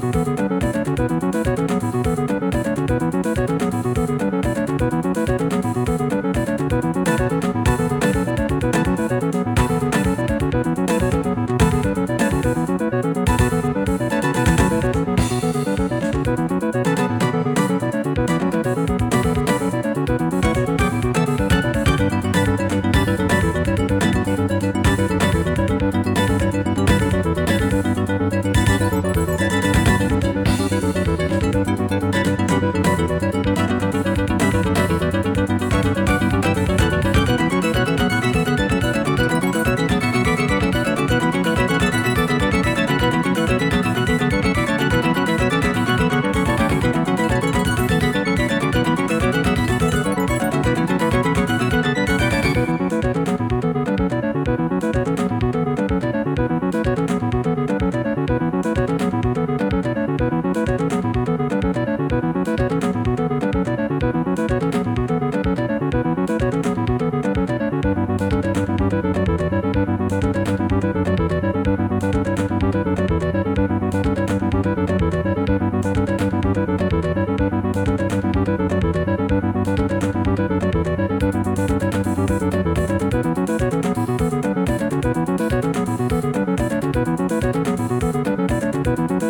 Música thank